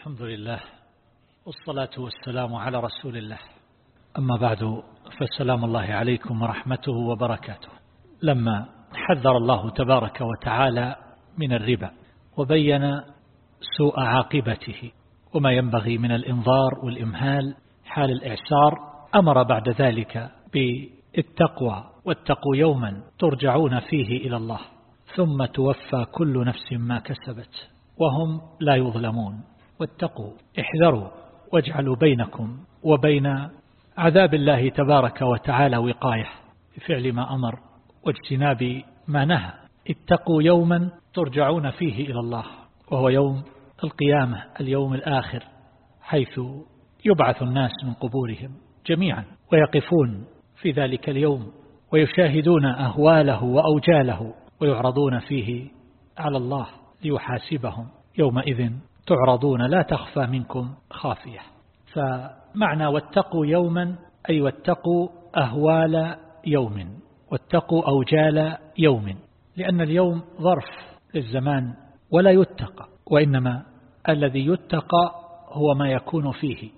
الحمد لله والصلاة والسلام على رسول الله. أما بعد فالسلام الله عليكم ورحمته وبركاته. لما حذر الله تبارك وتعالى من الربا وبين سوء عاقبته وما ينبغي من الإنظار والإمهال حال الإعسار أمر بعد ذلك بالتقوى واتقوا يوما ترجعون فيه إلى الله ثم توفى كل نفس ما كسبت وهم لا يظلمون. واتقوا احذروا واجعلوا بينكم وبين عذاب الله تبارك وتعالى وقاية. بفعل ما أمر واجتناب ما نهى. اتقوا يوما ترجعون فيه إلى الله وهو يوم القيامة اليوم الآخر حيث يبعث الناس من قبورهم جميعا ويقفون في ذلك اليوم ويشاهدون أهواله وأوجاله ويعرضون فيه على الله ليحاسبهم يومئذ. تعرضون لا تخفى منكم خافية. فمعنى واتقوا يوما أي واتقوا أهوال يوم واتقوا أوجال يوم لأن اليوم ظرف للزمان ولا يتقى وإنما الذي يتقى هو ما يكون فيه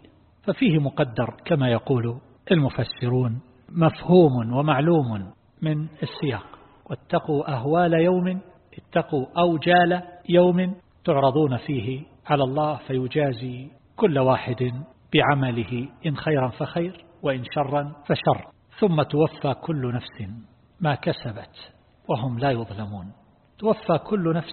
ففيه مقدر كما يقول المفسرون مفهوم ومعلوم من السياق. واتقوا أهوال يوم اتقوا أوجال يوم تعرضون فيه على الله فيجازي كل واحد بعمله إن خيرا فخير وإن شرا فشر. ثم توفى كل نفس ما كسبت وهم لا يظلمون. توفى كل نفس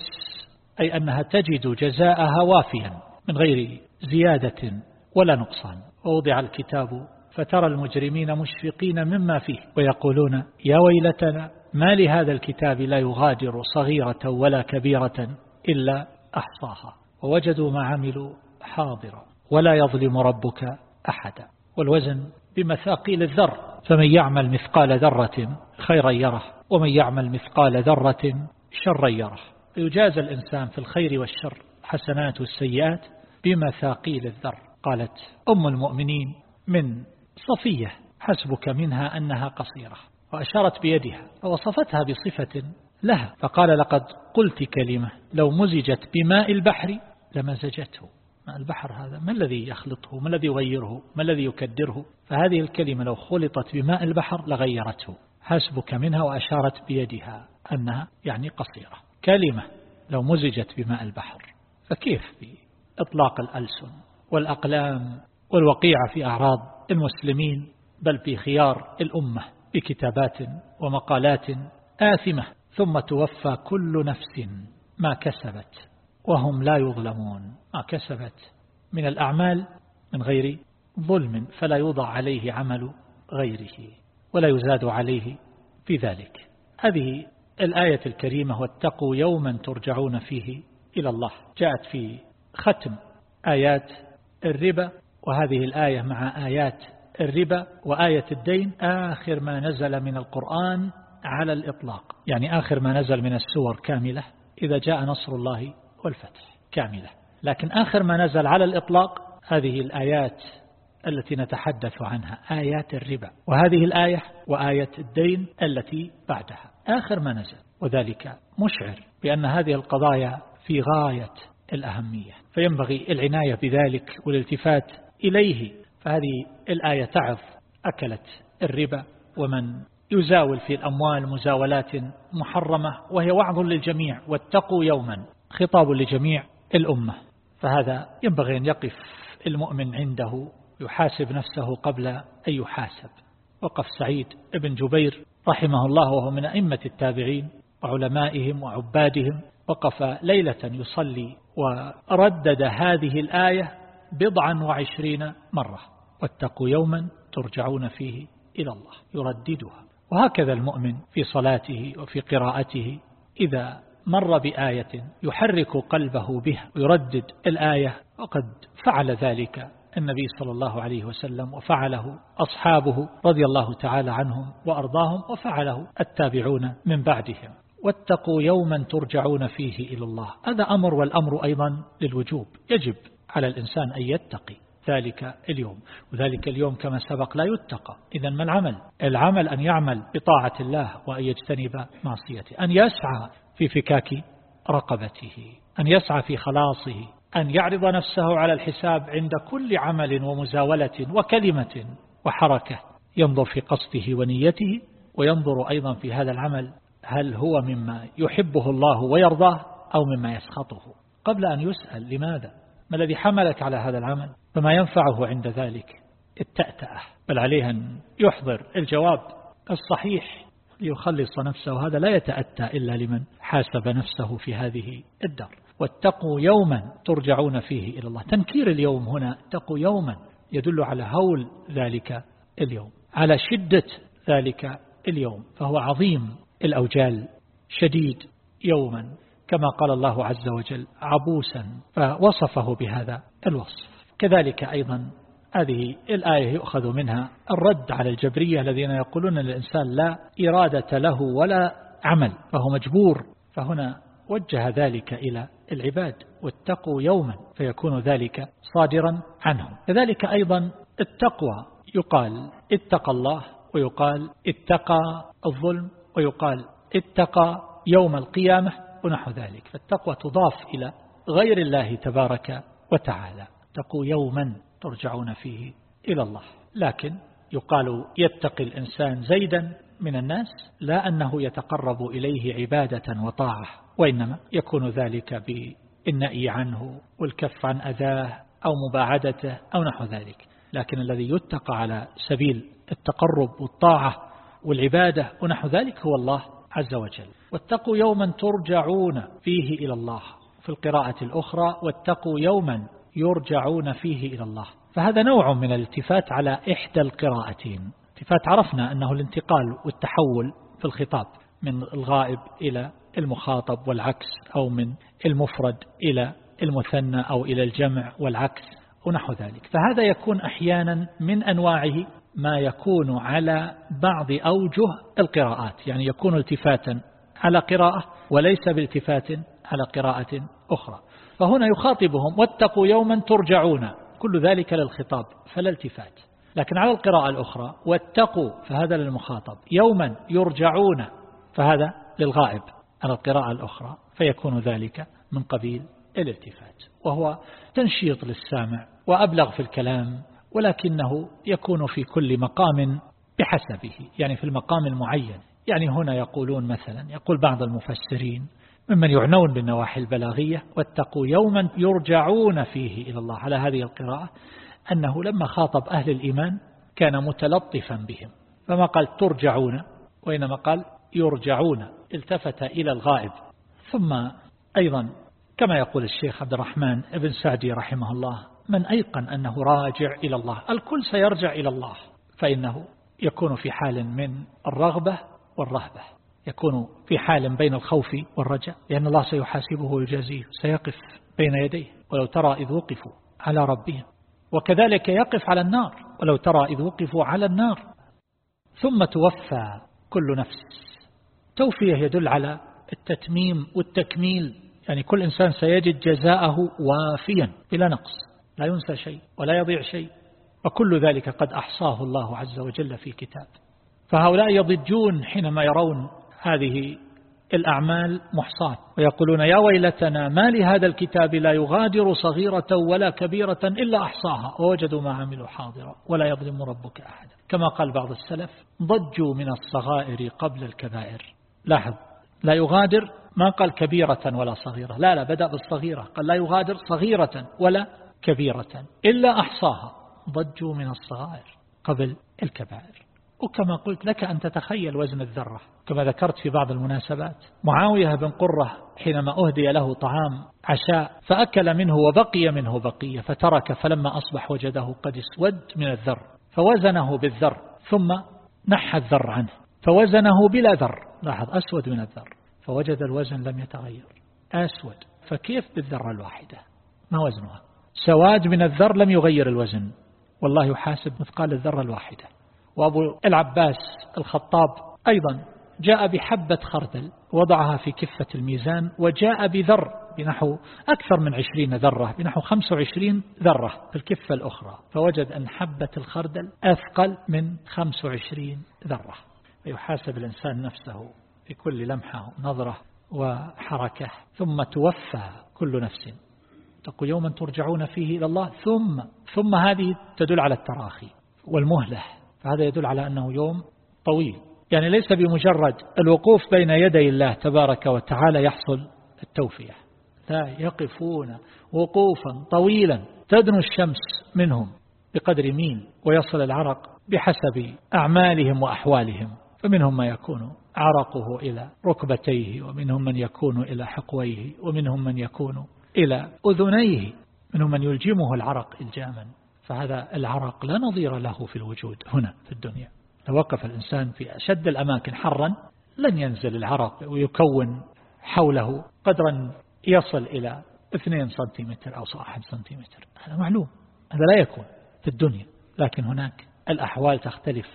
أي أنها تجد جزاءها وافيا من غير زيادة ولا نقصان. ووضع الكتاب فترى المجرمين مشفقين مما فيه ويقولون يا ويلتنا ما لهذا الكتاب لا يغادر صغيرة ولا كبيرة إلا أحصاها. ووجدوا ما عملوا حاضرا ولا يظلم ربك أحدا. والوزن بمثاقيل الذر فمن يعمل مثقال ذرة خيرا يره ومن يعمل مثقال ذرة شرا يره. يجاز الإنسان في الخير والشر حسنات والسيئات بمثاقيل الذر. قالت أم المؤمنين من صفية حسبك منها أنها قصيرة وأشارت بيدها ووصفتها بصفة لها فقال لقد قلت كلمة لو مزجت بماء البحر لمزجته البحر هذا؟ ما الذي يخلطه؟ ما الذي يغيره؟ ما الذي يكدره؟ فهذه الكلمة لو خلطت بماء البحر لغيرته. حسبك منها وأشارت بيدها أنها يعني قصيرة. كلمة لو مزجت بماء البحر. فكيف بإطلاق الألسن والأقلام والوقيعة في أعراض المسلمين بل في خيار الأمة بكتابات ومقالات آثمة ثم توفى كل نفس ما كسبت. وهم لا يظلمون. ما كسبت من الأعمال من غير ظلم فلا يوضع عليه عمل غيره ولا يزاد عليه في ذلك. هذه الآية الكريمة واتقوا يوما ترجعون فيه إلى الله. جاءت في ختم آيات الربا وهذه الآية مع آيات الربا وآية الدين. آخر ما نزل من القرآن على الإطلاق يعني آخر ما نزل من السور كاملة. إذا جاء نصر الله والفتح كاملة. لكن آخر ما نزل على الإطلاق هذه الآيات التي نتحدث عنها آيات الربا. وهذه الآية وآية الدين التي بعدها. آخر ما نزل وذلك مشعر بأن هذه القضايا في غاية الأهمية. فينبغي العناية بذلك والالتفات إليه. فهذه الآية تعظ أكلت الربا. ومن يزاول في الأموال مزاولات محرمة وهي وعظ للجميع واتقوا يوما. خطاب لجميع الأمة. فهذا ينبغي أن يقف المؤمن عنده يحاسب نفسه قبل أن يحاسب. وقف سعيد ابن جبير رحمه الله وهو من أئمة التابعين وعلمائهم وعبادهم وقف ليلة يصلي وردد هذه الآية بضعا وعشرين مرة. واتقوا يوما ترجعون فيه إلى الله يرددها. وهكذا المؤمن في صلاته وفي قراءته إذا مر بآية يحرك قلبه بها ويردد الآية وقد فعل ذلك النبي صلى الله عليه وسلم وفعله أصحابه رضي الله تعالى عنهم وأرضاهم وفعله التابعون من بعدهم. واتقوا يوما ترجعون فيه إلى الله. هذا أمر والأمر أيضا للوجوب. يجب على الإنسان أن يتقي ذلك اليوم. وذلك اليوم كما سبق لا يتقى. إذا ما العمل؟ العمل أن يعمل بطاعة الله وأن يجتنب معصيته. أن يسعى في فكاك رقبته أن يسعى في خلاصه أن يعرض نفسه على الحساب عند كل عمل ومزاولة وكلمة وحركة. ينظر في قصده ونيته وينظر أيضا في هذا العمل هل هو مما يحبه الله ويرضاه أو مما يسخطه. قبل أن يسأل لماذا؟ ما الذي حملك على هذا العمل؟ فما ينفعه عند ذلك؟ التأتأة بل عليه أن يحضر الجواب الصحيح ليخلص نفسه هذا لا يتأتى إلا لمن حاسب نفسه في هذه الدار. واتقوا يوما ترجعون فيه إلى الله. تنكير اليوم هنا اتقوا يوما يدل على هول ذلك اليوم على شدة ذلك اليوم فهو عظيم الأوجال شديد يوما. كما قال الله عز وجل عبوسا فوصفه بهذا الوصف. كذلك أيضا هذه الآية يؤخذ منها الرد على الجبرية الذين يقولون الإنسان لا إرادة له ولا عمل فهو مجبور. فهنا وجه ذلك إلى العباد واتقوا يوما فيكون ذلك صادرا عنهم. كذلك أيضا التقوى يقال اتقى الله ويقال اتقى الظلم ويقال اتقى يوم القيامة ونحو ذلك. فالتقوى تضاف إلى غير الله تبارك وتعالى. اتقوا يوما ترجعون فيه إلى الله. لكن يقال يتقي الإنسان زيدا من الناس لا أنه يتقرب إليه عبادة وطاعة وإنما يكون ذلك بالنأي عنه والكف عن أذاه أو مباعدته أو نحو ذلك. لكن الذي يتقى على سبيل التقرب والطاعة والعبادة ونحو ذلك هو الله عز وجل. واتقوا يوما ترجعون فيه إلى الله. في القراءة الأخرى واتقوا يوما يرجعون فيه إلى الله. فهذا نوع من الالتفات على إحدى القراءتين. التفات عرفنا أنه الانتقال والتحول في الخطاب من الغائب إلى المخاطب والعكس أو من المفرد إلى المثنى أو إلى الجمع والعكس ونحو ذلك. فهذا يكون أحيانا من أنواعه ما يكون على بعض أوجه القراءات. يعني يكون التفاتا على قراءة وليس بالتفات على قراءة أخرى. فهنا يخاطبهم واتقوا يوما ترجعون. كل ذلك للخطاب فلا التفات لكن على القراءة الأخرى واتقوا فهذا للمخاطب. يوما يرجعون فهذا للغائب. على القراءة الأخرى فيكون ذلك من قبيل الالتفات. وهو تنشيط للسامع وأبلغ في الكلام ولكنه يكون في كل مقام بحسبه. يعني في المقام المعين. يعني هنا يقولون مثلا يقول بعض المفسرين ممن يعنون بالنواحي البلاغية واتقوا يوما يرجعون فيه إلى الله. على هذه القراءة أنه لما خاطب أهل الإيمان كان متلطفا بهم. فما قال ترجعون وإنما قال يرجعون التفت إلى الغائب. ثم أيضا كما يقول الشيخ عبد الرحمن ابن سعدي رحمه الله من أيقن أنه راجع إلى الله الكل سيرجع إلى الله فإنه يكون في حال من الرغبة والرهبة. يكون في حال بين الخوف والرجاء لأن الله سيحاسبه ويجازيه سيقف بين يديه ولو ترى إذ وقفوا على ربهم. وكذلك يقف على النار ولو ترى إذ وقفوا على النار. ثم توفى كل نفس. توفية يدل على التتميم والتكميل. يعني كل إنسان سيجد جزاءه وافيا بلا نقص لا ينسى شيء ولا يضيع شيء. وكل ذلك قد أحصاه الله عز وجل في كتاب. فهؤلاء يضجون حينما يرون هذه الأعمال محصاة. ويقولون يا ويلتنا ما لهذا الكتاب لا يغادر صغيرة ولا كبيرة إلا أحصاها. ووجدوا ما عملوا حاضرا ولا يظلم ربك أحدا. كما قال بعض السلف ضجوا من الصغائر قبل الكبائر. لاحظ لا يغادر ما قال كبيرة ولا صغيرة. لا لا بدأ بالصغيرة. قال لا يغادر صغيرة ولا كبيرة إلا أحصاها. ضجوا من الصغائر قبل الكبائر. وكما قلت لك أن تتخيل وزن الذرة. كما ذكرت في بعض المناسبات. معاوية بن قرة حينما أهدي له طعام عشاء فأكل منه وبقي منه بقية فترك فلما أصبح وجده قد اسود من الذر فوزنه بالذر ثم نحى الذر عنه فوزنه بلا ذر لاحظ أسود من الذر فوجد الوزن لم يتغير. أسود فكيف بالذرة الواحدة؟ ما وزنها؟ سواد من الذر لم يغير الوزن. والله يحاسب مثقال الذرة الواحدة. وأبو العباس الخطاب أيضا جاء بحبة خردل وضعها في كفة الميزان وجاء بذر بنحو أكثر من عشرين ذرة بنحو خمس وعشرين ذرة في الكفة الأخرى فوجد أن حبة الخردل أثقل من خمس وعشرين ذرة. فيحاسب الإنسان نفسه في كل لمحة نظرة وحركة ثم توفى كل نفس. اتقوا يوما ترجعون فيه إلى الله ثم ثم هذه تدل على التراخي والمهلة فهذا يدل على أنه يوم طويل. يعني ليس بمجرد الوقوف بين يدي الله تبارك وتعالى يحصل التوفية لا يقفون وقوفا طويلا تدنو الشمس منهم بقدر مين ويصل العرق بحسب أعمالهم وأحوالهم. فمنهم ما يكون عرقه إلى ركبتيه ومنهم من يكون إلى حقويه ومنهم من يكون إلى أذنيه. منهم من يلجمه العرق إلجاما. فهذا العرق لا نظير له في الوجود هنا في الدنيا. لو وقف الإنسان في أشد الأماكن حرا لن ينزل العرق ويكون حوله قدرا يصل إلى 2 سنتيمتر أو 1 سنتيمتر. هذا معلوم هذا لا يكون في الدنيا لكن هناك الأحوال تختلف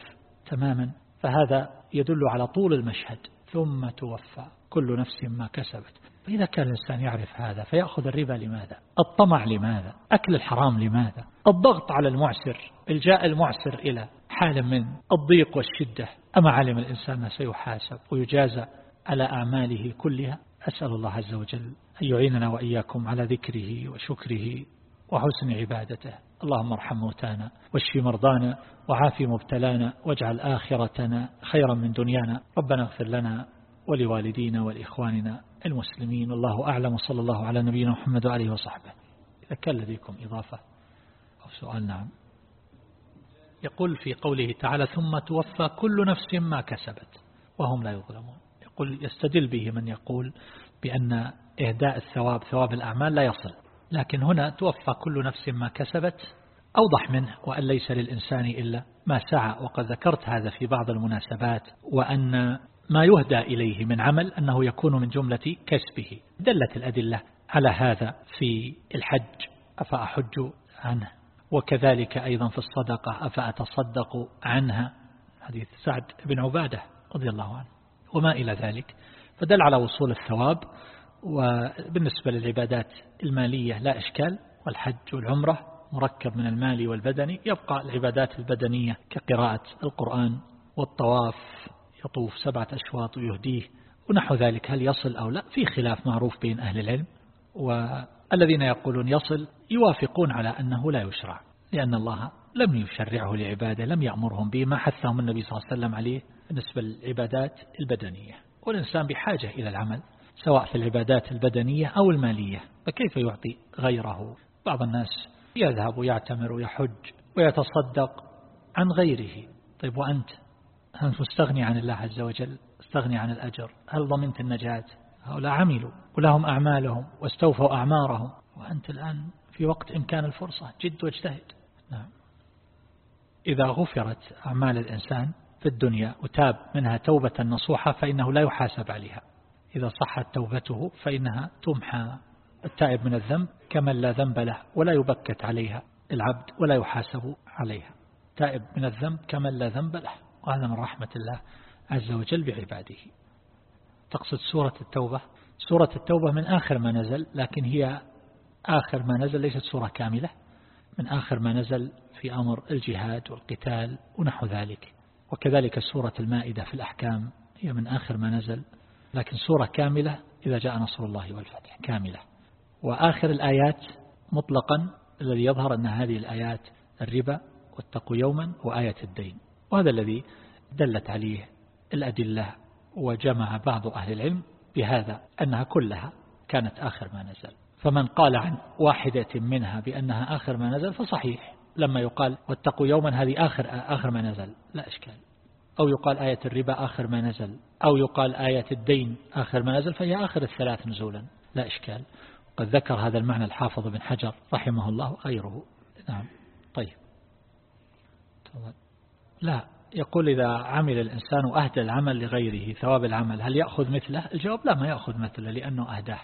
تماما فهذا يدل على طول المشهد ثم توفى كل نفس ما كسبت. فإذا كان الإنسان يعرف هذا فيأخذ الربا لماذا؟ الطمع لماذا؟ أكل الحرام لماذا؟ الضغط على المعسر إلجاء المعسر إلى حال من الضيق والشدة. أما علم الإنسان سيحاسب ويجازى على أعماله كلها. أسأل الله عز وجل أن يعيننا وإياكم على ذكره وشكره وحسن عبادته. اللهم ارحم موتانا واشف مرضانا وعافي مبتلانا واجعل آخرتنا خيرا من دنيانا. ربنا اغفر لنا ولوالدينا ولإخواننا المسلمين. الله أعلم. صلى الله على نبينا محمد وعليه وصحبه. إذا كان لديكم إضافة أو سؤال نعم. يقول في قوله تعالى ثم توفى كل نفس ما كسبت وهم لا يظلمون. يقول يستدل به من يقول بأن إهداء الثواب ثواب الأعمال لا يصل لكن هنا توفى كل نفس ما كسبت أوضح منه وأن ليس للإنسان إلا ما سعى وقد ذكرت هذا في بعض المناسبات وأن ما يهدى إليه من عمل أنه يكون من جملة كسبه. دلت الأدلة على هذا في الحج أفأحج عنه؟ وكذلك أيضا في الصدقة أفأتصدق عنها؟ حديث سعد بن عبادة رضي الله عنه وما إلى ذلك. فدل على وصول الثواب وبالنسبة للعبادات المالية لا إشكال والحج والعمرة مركب من المال والبدني يبقى العبادات البدنية كقراءة القرآن والطواف يطوف سبعة أشواط ويهديه ونحو ذلك هل يصل أو لا؟ في خلاف معروف بين أهل العلم والذين يقولون يصل يوافقون على أنه لا يشرع لأن الله لم يشرعه لعباده لم يأمرهم به ما حثهم النبي صلى الله عليه وسلم عليه بالنسبة للعبادات البدنية. والإنسان بحاجة إلى العمل سواء في العبادات البدنية أو المالية. فكيف يعطي غيره؟ بعض الناس يذهب ويعتمر ويحج ويتصدق عن غيره. طيب وأنت؟ هل تستغني عن الله عز وجل؟ استغني عن الأجر؟ هل ضمنت النجاة؟ هؤلاء عملوا ولهم أعمالهم واستوفوا أعمارهم. وأنت الآن في وقت إمكان الفرصة جد واجتهد. نعم. إذا غفرت أعمال الإنسان في الدنيا وتاب منها توبة نصوحة فإنه لا يحاسب عليها. إذا صحت توبته فإنها تمحى التائب من الذنب كمن لا ذنب له ولا يبكت عليها العبد ولا يحاسب عليها. تائب من الذنب كمن لا ذنب له. وهذا من رحمة الله عز وجل بعباده. تقصد سورة التوبة؟ سورة التوبة من آخر ما نزل لكن هي آخر ما نزل ليست سورة كاملة من آخر ما نزل في أمر الجهاد والقتال ونحو ذلك. وكذلك سورة المائدة في الأحكام هي من آخر ما نزل لكن سورة كاملة إذا جاء نصر الله والفتح كاملة. وآخر الآيات مطلقا الذي يظهر أن هذه الآيات الربا واتقوا يوما وآية الدين. وهذا الذي دلت عليه الأدلة وجمع بعض أهل العلم بهذا أنها كلها كانت آخر ما نزل. فمن قال عن واحدة منها بأنها آخر ما نزل فصحيح. لما يقال واتقوا يوما هذه آخر, آخر ما نزل لا إشكال. أو يقال آية الربا آخر ما نزل. أو يقال آية الدين آخر ما نزل فهي آخر الثلاث نزولا. لا إشكال. قد ذكر هذا المعنى الحافظ بن حجر رحمه الله غيره. نعم. طيب. لا. يقول إذا عمل الإنسان وأهدى العمل لغيره ثواب العمل هل يأخذ مثله؟ الجواب لا ما يأخذ مثله لأنه أهداه.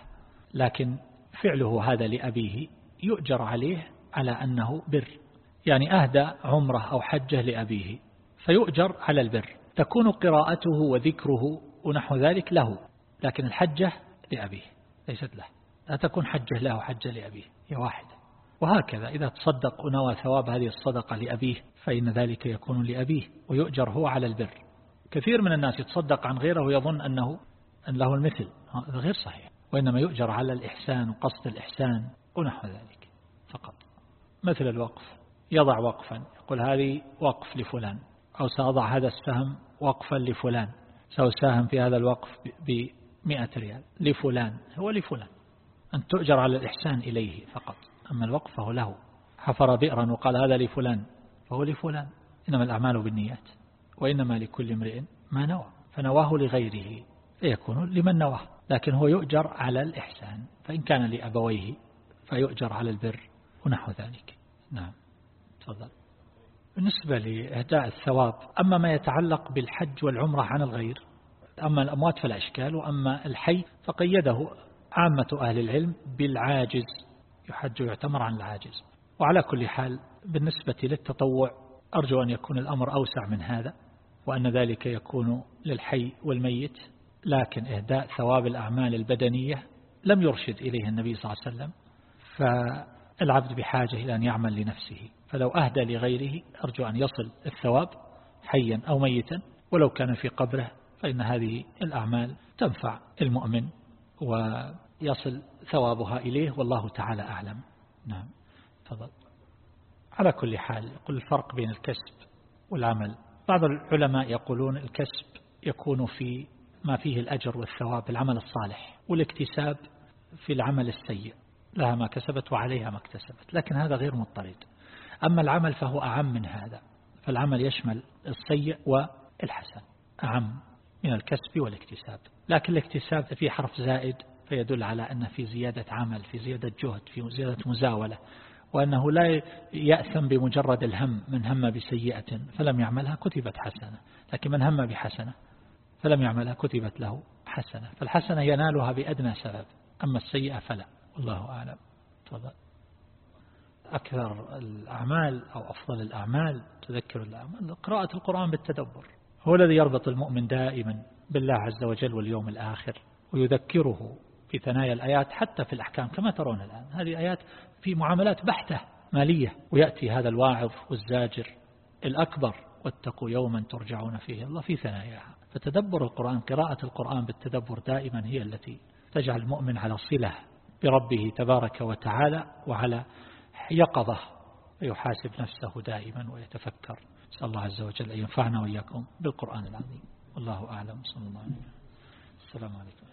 لكن فعله هذا لأبيه يؤجر عليه على أنه بر. يعني أهدى عمره أو حجه لأبيه فيؤجر على البر. تكون قراءته وذكره ونحو ذلك له لكن الحجة لأبيه ليست له. لا تكون حجة له حجة لأبيه. هي واحدة. وهكذا إذا تصدق ونوى ثواب هذه الصدقة لأبيه فإن ذلك يكون لأبيه ويؤجر هو على البر. كثير من الناس يتصدق عن غيره ويظن أنه أن له المثل. هذا غير صحيح. وإنما يؤجر على الإحسان وقصد الإحسان ونحو ذلك فقط. مثل الوقف. يضع وقفا. يقول هذه وقف لفلان. أو سأضع هذا السهم وقفا لفلان. سأساهم في هذا الوقف بمئة ريال. لفلان. هو لفلان. أن تؤجر على الإحسان إليه فقط. أما الوقف فهو له. حفر بئرا وقال هذا لفلان فهو لفلان. إنما الأعمال بالنيات وإنما لكل امرئ ما نوى فنواه لغيره فيكون لمن نواه. لكن هو يؤجر على الإحسان فإن كان لأبويه فيؤجر على البر ونحو ذلك. نعم. تفضل. بالنسبة لإهداء الثواب أما ما يتعلق بالحج والعمرة عن الغير أما الأموات فلا إشكال وأما الحي فقيده عامة أهل العلم بالعاجز. يحج ويعتمر عن العاجز. وعلى كل حال بالنسبة للتطوع أرجو أن يكون الأمر أوسع من هذا وأن ذلك يكون للحي والميت لكن إهداء ثواب الأعمال البدنية لم يرشد إليه النبي صلى الله عليه وسلم فالعبد بحاجة إلى أن يعمل لنفسه. فلو أهدى لغيره أرجو أن يصل الثواب حيا أو ميتا ولو كان في قبره فإن هذه الأعمال تنفع المؤمن ويصل ثوابها إليه والله تعالى أعلم. نعم. تفضل. على كل حال يقول الفرق بين الكسب والعمل. بعض العلماء يقولون الكسب يكون في ما فيه الأجر والثواب العمل الصالح والاكتساب في العمل السيء. لها ما كسبت وعليها ما اكتسبت لكن هذا غير مضطرد. أما العمل فهو أعم من هذا فالعمل يشمل السيء والحسن أعم من الكسب والاكتساب. لكن الاكتساب في حرف زائد فيدل على أن في زيادة عمل في زيادة جهد في زيادة مزاولة وأنه لا يأثم بمجرد الهم من هم بسيئة فلم يعملها كتبت حسنة لكن من هم بحسنة فلم يعملها كتبت له حسنة فالحسنة ينالها بأدنى سبب أما السيئة فلا والله أعلم. تفضل. أكثر الأعمال أو أفضل الأعمال تذكر الأعمال. قراءة القرآن بالتدبر هو الذي يربط المؤمن دائما بالله عز وجل واليوم الآخر ويذكره في ثنايا الآيات حتى في الأحكام كما ترون الآن. هذه آيات في معاملات بحتة مالية ويأتي هذا الواعظ والزاجر الأكبر واتقوا يوما ترجعون فيه. الله في ثناياها. فتدبر القرآن قراءة القرآن بالتدبر دائما هي التي تجعل المؤمن على صلة بربه تبارك وتعالى وعلى يقظة ويحاسب نفسه دائما ويتفكر. نسأل الله عز وجل أن ينفعنا وإياكم بالقرآن العظيم. والله أعلم. صلى الله عليه وسلم. السلام عليكم.